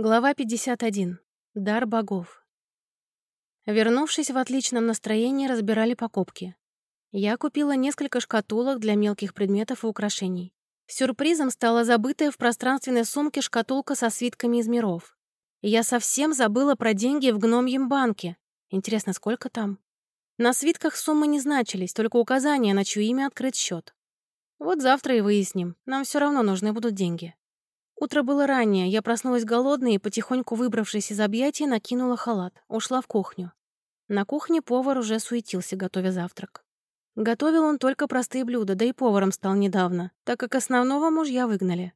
Глава 51. Дар богов. Вернувшись в отличном настроении, разбирали покупки. Я купила несколько шкатулок для мелких предметов и украшений. Сюрпризом стала забытая в пространственной сумке шкатулка со свитками из миров. Я совсем забыла про деньги в гномьем банке. Интересно, сколько там? На свитках суммы не значились, только указания, на чье имя открыть счет. Вот завтра и выясним. Нам все равно нужны будут деньги. Утро было раннее, я проснулась голодной и, потихоньку выбравшись из объятий, накинула халат, ушла в кухню. На кухне повар уже суетился, готовя завтрак. Готовил он только простые блюда, да и поваром стал недавно, так как основного мужья выгнали.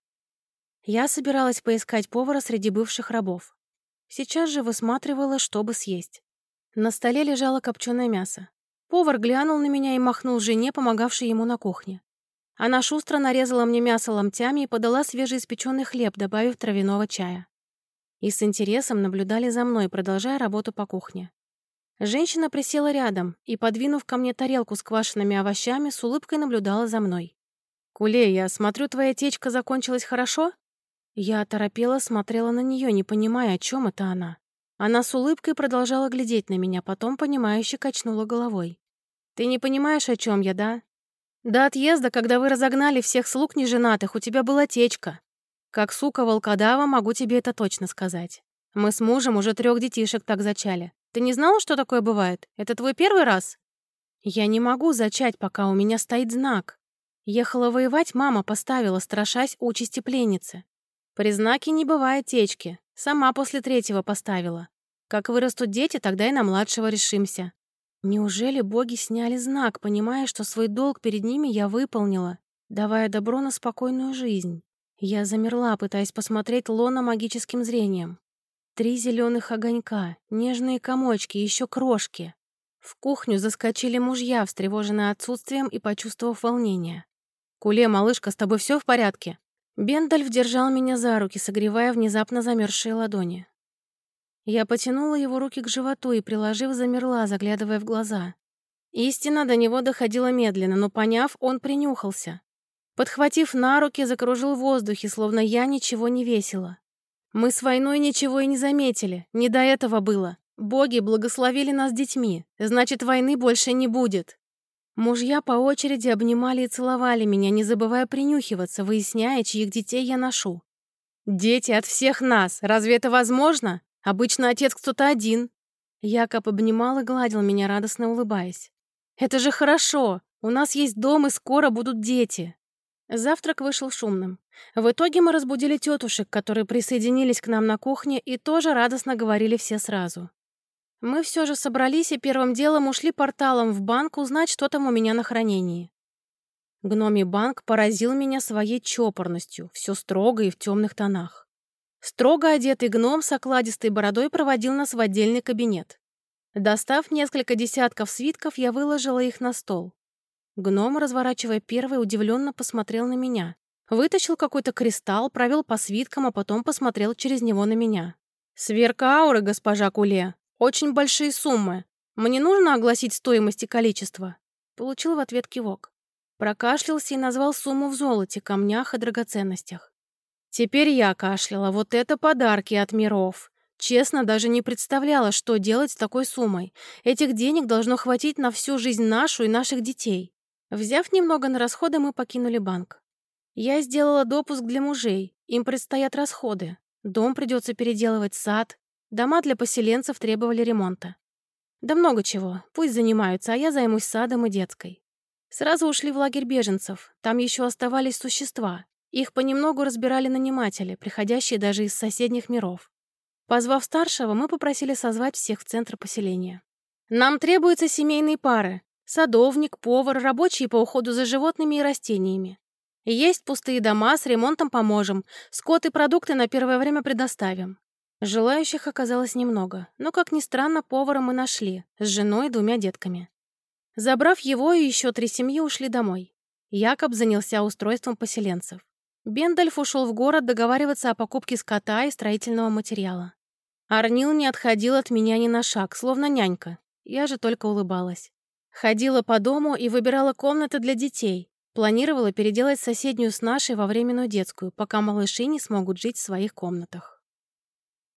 Я собиралась поискать повара среди бывших рабов. Сейчас же высматривала, чтобы съесть. На столе лежало копченое мясо. Повар глянул на меня и махнул жене, помогавшей ему на кухне. Она шустро нарезала мне мясо ломтями и подала свежеиспеченный хлеб, добавив травяного чая. И с интересом наблюдали за мной, продолжая работу по кухне. Женщина присела рядом и, подвинув ко мне тарелку с квашенными овощами, с улыбкой наблюдала за мной. «Куле, я смотрю, твоя течка закончилась хорошо?» Я оторопела, смотрела на нее, не понимая, о чем это она. Она с улыбкой продолжала глядеть на меня, потом, понимающе качнула головой. «Ты не понимаешь, о чем я, да? До отъезда, когда вы разогнали всех слуг неженатых, у тебя была течка. Как сука волкодава, могу тебе это точно сказать. Мы с мужем уже трех детишек так зачали. Ты не знала, что такое бывает? Это твой первый раз? Я не могу зачать, пока у меня стоит знак. Ехала воевать, мама поставила, страшась участи пленницы. При знаке не бывает течки. Сама после третьего поставила. Как вырастут дети, тогда и на младшего решимся. Неужели боги сняли знак, понимая, что свой долг перед ними я выполнила, давая добро на спокойную жизнь? Я замерла, пытаясь посмотреть лона магическим зрением. Три зеленых огонька, нежные комочки, еще крошки. В кухню заскочили мужья, встревоженные отсутствием и почувствовав волнение. «Куле, малышка, с тобой все в порядке?» Бендальф держал меня за руки, согревая внезапно замерзшие ладони. Я потянула его руки к животу и, приложив, замерла, заглядывая в глаза. Истина до него доходила медленно, но, поняв, он принюхался. Подхватив на руки, закружил в воздухе, словно я ничего не весила. Мы с войной ничего и не заметили, не до этого было. Боги благословили нас детьми, значит, войны больше не будет. Мужья по очереди обнимали и целовали меня, не забывая принюхиваться, выясняя, чьих детей я ношу. «Дети от всех нас! Разве это возможно?» Обычно отец кто-то один. Якоб обнимал и гладил меня, радостно улыбаясь. «Это же хорошо! У нас есть дом, и скоро будут дети!» Завтрак вышел шумным. В итоге мы разбудили тетушек, которые присоединились к нам на кухне и тоже радостно говорили все сразу. Мы все же собрались и первым делом ушли порталом в банк узнать, что там у меня на хранении. Гномий банк поразил меня своей чопорностью, все строго и в темных тонах. Строго одетый гном с окладистой бородой проводил нас в отдельный кабинет. Достав несколько десятков свитков, я выложила их на стол. Гном, разворачивая первый, удивленно посмотрел на меня. Вытащил какой-то кристалл, провел по свиткам, а потом посмотрел через него на меня. «Сверка ауры, госпожа Куле. Очень большие суммы. Мне нужно огласить стоимость и количество?» Получил в ответ кивок. Прокашлялся и назвал сумму в золоте, камнях и драгоценностях. Теперь я кашляла. Вот это подарки от миров. Честно, даже не представляла, что делать с такой суммой. Этих денег должно хватить на всю жизнь нашу и наших детей. Взяв немного на расходы, мы покинули банк. Я сделала допуск для мужей. Им предстоят расходы. Дом придется переделывать, сад. Дома для поселенцев требовали ремонта. Да много чего. Пусть занимаются, а я займусь садом и детской. Сразу ушли в лагерь беженцев. Там еще оставались существа. Их понемногу разбирали наниматели, приходящие даже из соседних миров. Позвав старшего, мы попросили созвать всех в центр поселения. «Нам требуются семейные пары. Садовник, повар, рабочие по уходу за животными и растениями. Есть пустые дома, с ремонтом поможем. Скот и продукты на первое время предоставим». Желающих оказалось немного, но, как ни странно, повара мы нашли, с женой и двумя детками. Забрав его и еще три семьи ушли домой. Якоб занялся устройством поселенцев. Бендальф ушел в город договариваться о покупке скота и строительного материала. Арнил не отходил от меня ни на шаг, словно нянька. Я же только улыбалась. Ходила по дому и выбирала комнаты для детей. Планировала переделать соседнюю с нашей во временную детскую, пока малыши не смогут жить в своих комнатах.